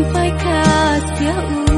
Sampai kasih